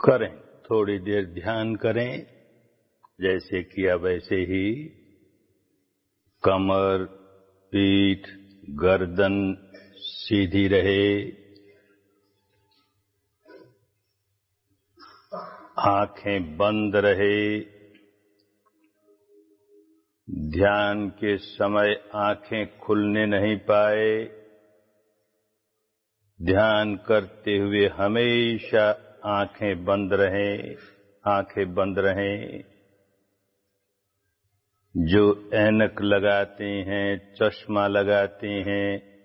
करें, थोड़ी देर ध्यान करें, जैसे किया वैसे ही कमर, पीठ, गर्दन सीधी रहे, आँखें बंद रहे, ध्यान के समय आँखें खुलने नहीं पाए, ध्यान करते हुए हमेशा आँखें बंद रहे, आँखें बंद रहे। जो ऐनक लगाते हैं, चश्मा लगाते हैं,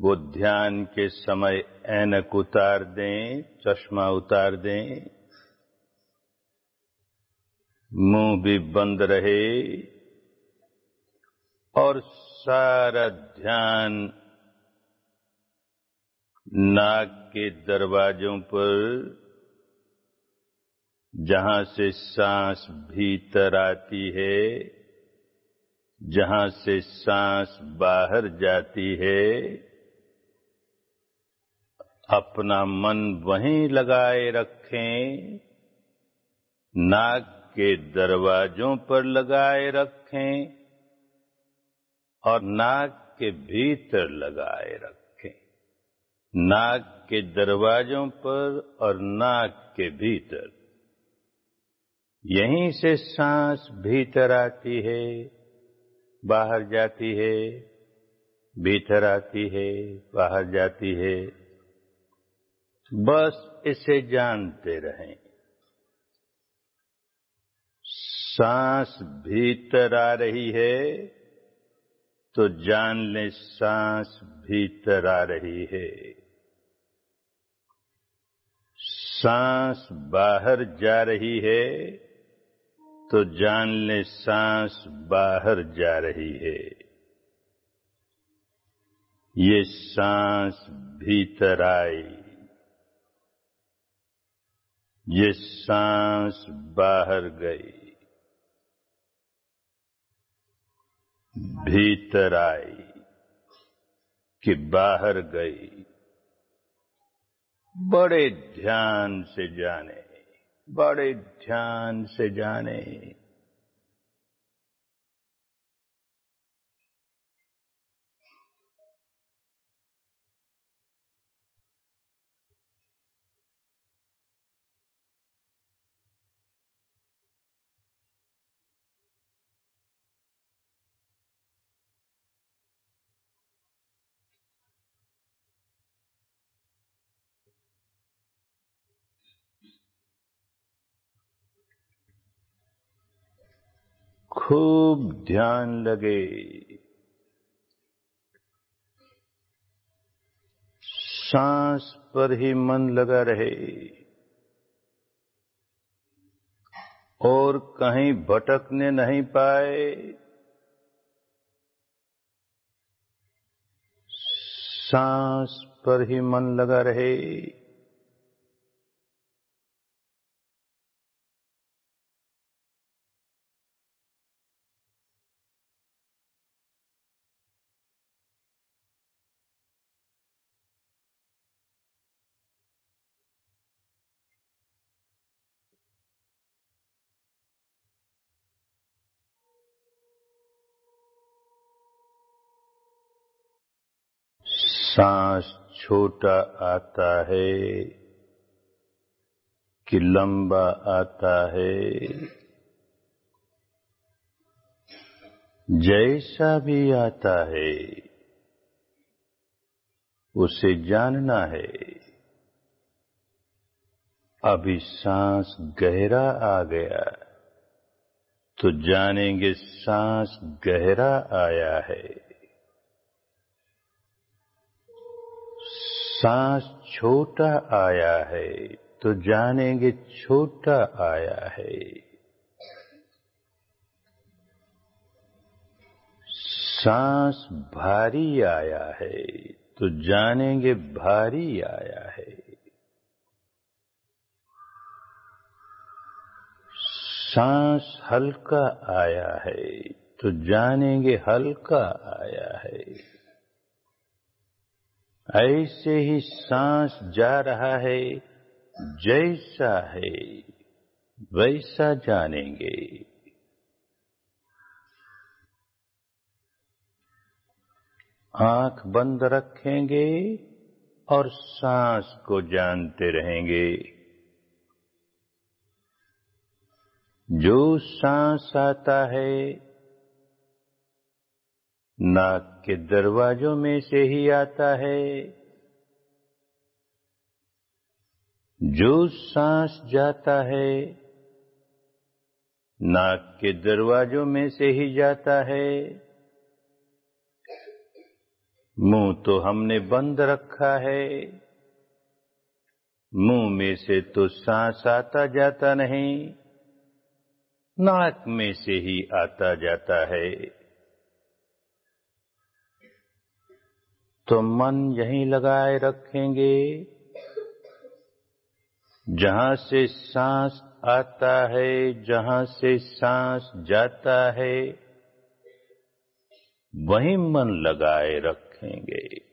वो ध्यान के समय ऐनक उतार दें, चश्मा उतार दें। मुँह भी बंद रहे और सारा ध्यान नाक के दरवाजों पर, जहाँ से सांस भीतर आती है, जहाँ से सांस बाहर जाती है, अपना मन वहीं लगाए रखें नाक के दरवाजों पर लगाए रखें, और नाक के भीतर लगाए रखें। नाक के दरवाजों पर और नाक के भीतर। यहीं से सांस भीतर आती है, बाहर जाती है, भीतर आती है, बाहर जाती है। बस इसे जानते रहें। सांस भीतर आ रही है तो जान ले सांस भीतर आ रही है। सांस बाहर जा रही है तो जान ले सांस बाहर जा रही है। ये सांस भीतर आई। ये सांस बाहर गई। भीतर आई कि बाहर गई। बड़े ध्यान से जाने बड़े ध्यान से जाने। खूब ध्यान लगे। सांस पर ही मन लगा रहे। और कहीं भटकने नहीं पाए। सांस पर ही मन लगा रहे। सांस छोटा आता है, कि लंबा आता है। जैसा भी आता है, उसे जानना है। अभी सांस गहरा आ गया तो जानेंगे सांस गहरा आया है। सांस छोटा आया है तो जानेंगे छोटा आया है। सांस भारी आया है तो जानेंगे भारी आया है। सांस हल्का आया है तो जानेंगे हल्का आया है। ऐसे ही सांस जा रहा है, जैसा है, वैसा जानेंगे। आँख बंद रखेंगे और सांस को जानते रहेंगे। जो सांस आता है नाक के दरवाजों में से ही आता है। जो सांस जाता है, नाक के दरवाजों में से ही जाता है। मुँह तो हमने बंद रखा है। मुँह में से तो सांस आता जाता नहीं, नाक में से ही आता जाता है। तो मन यहीं लगाए रखेंगे। जहाँ से सांस आता है, जहाँ से सांस जाता है, वहीं मन लगाए रखेंगे।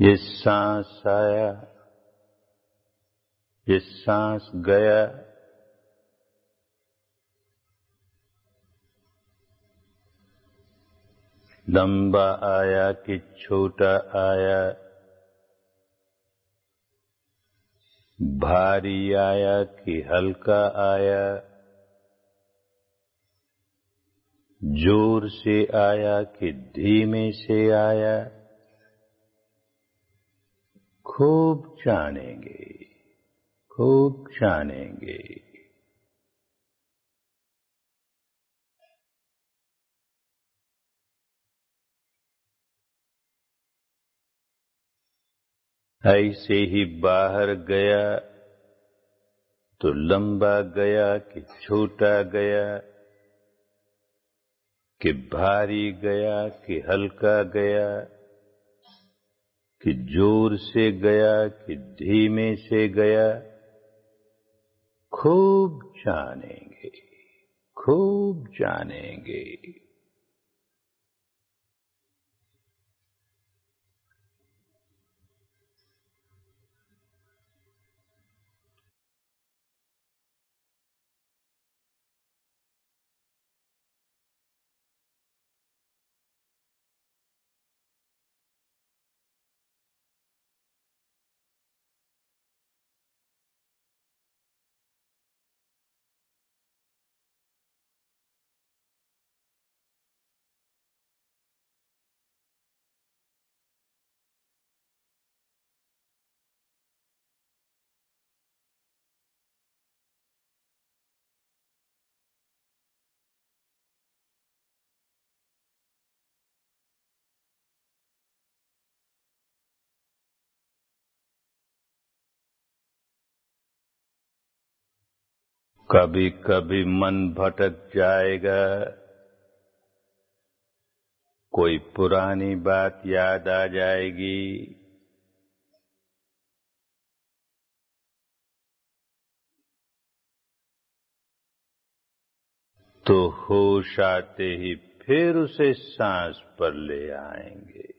ये सांस आया ये सांस गया लंबा आया कि छोटा आया। भारी आया कि हल्का आया। ज़ोर से आया कि धीमे से आया। खूब जानेंगे खूब जानेंगे ऐसे ही बाहर गया तो लंबा गया कि छोटा गया, कि भारी गया कि हल्का गया कि ज़ोर से गया कि धीमे से गया खूब जानेंगे खूब जानेंगे। कभी कभी मन भटक जाएगा। कोई पुरानी बात याद आ जाएगी। तो होश आते ही फिर उसे सांस पर ले आएँगे।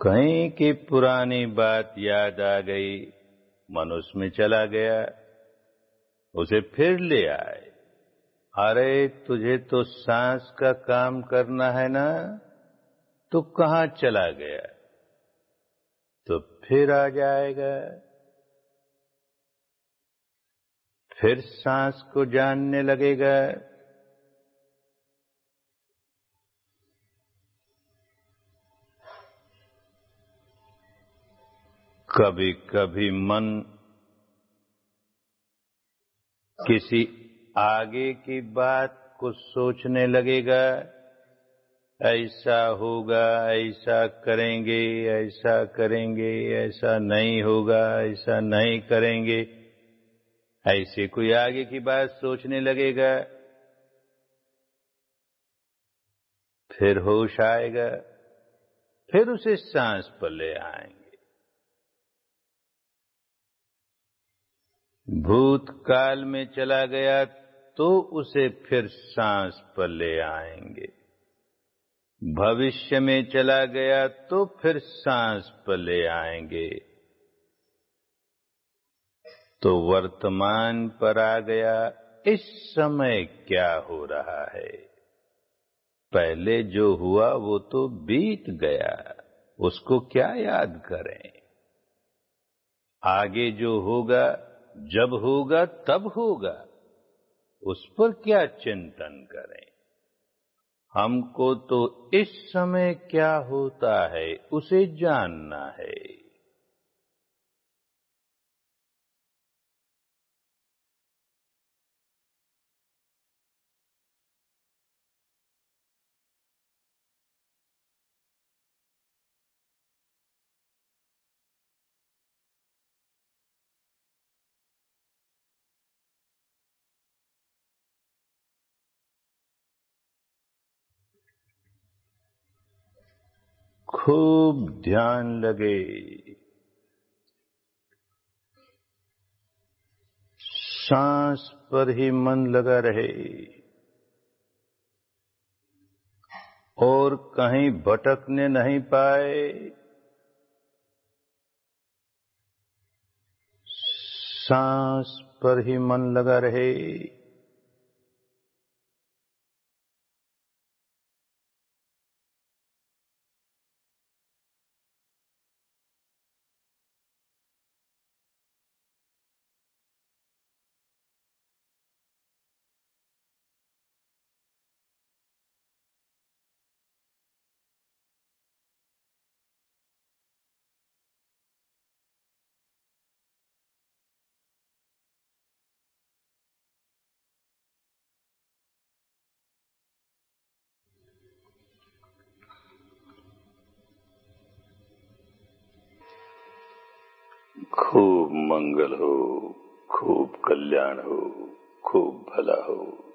कहीं की पुरानी बात याद आ गई। मन उसमें चला गया, उसे फिर ले आए। अरे, तुझे तो सांस का काम करना है ना? तो कहाँ चला गया? तो फिर आ जाएगा। फिर सांस को जानने लगेगा। कभी कभी मन किसी आगे की बात को सोचने लगेगा, ऐसा होगा, ऐसा करेंगे ऐसा करेंगे, ऐसा नहीं होगा, ऐसा नहीं करेंगे। ऐसे कोई आगे की बात सोचने लगेगा, फिर होश आएगा, फिर उसे सांस पर ले आएँगे। भूतकाल में चला गया तो उसे फिर सांस पर ले आएँगे। भविष्य में चला गया तो फिर सांस पर ले आएँगे। तो वर्तमान पर आ गया, इस समय क्या हो रहा है? पहले जो हुआ वो तो बीत गया, उसको क्या याद करें? आगे जो होगा जब होगा तब होगा, उस पर क्या चिंतन करें? हमको तो इस समय क्या होता है उसे जानना है। खूब ध्यान लगे। सांस पर ही मन लगा रहे। और कहीं भटकने नहीं पाए। सांस पर ही मन लगा रहे। खूब मंगल हो खूब कल्याण हो खूब भला हो।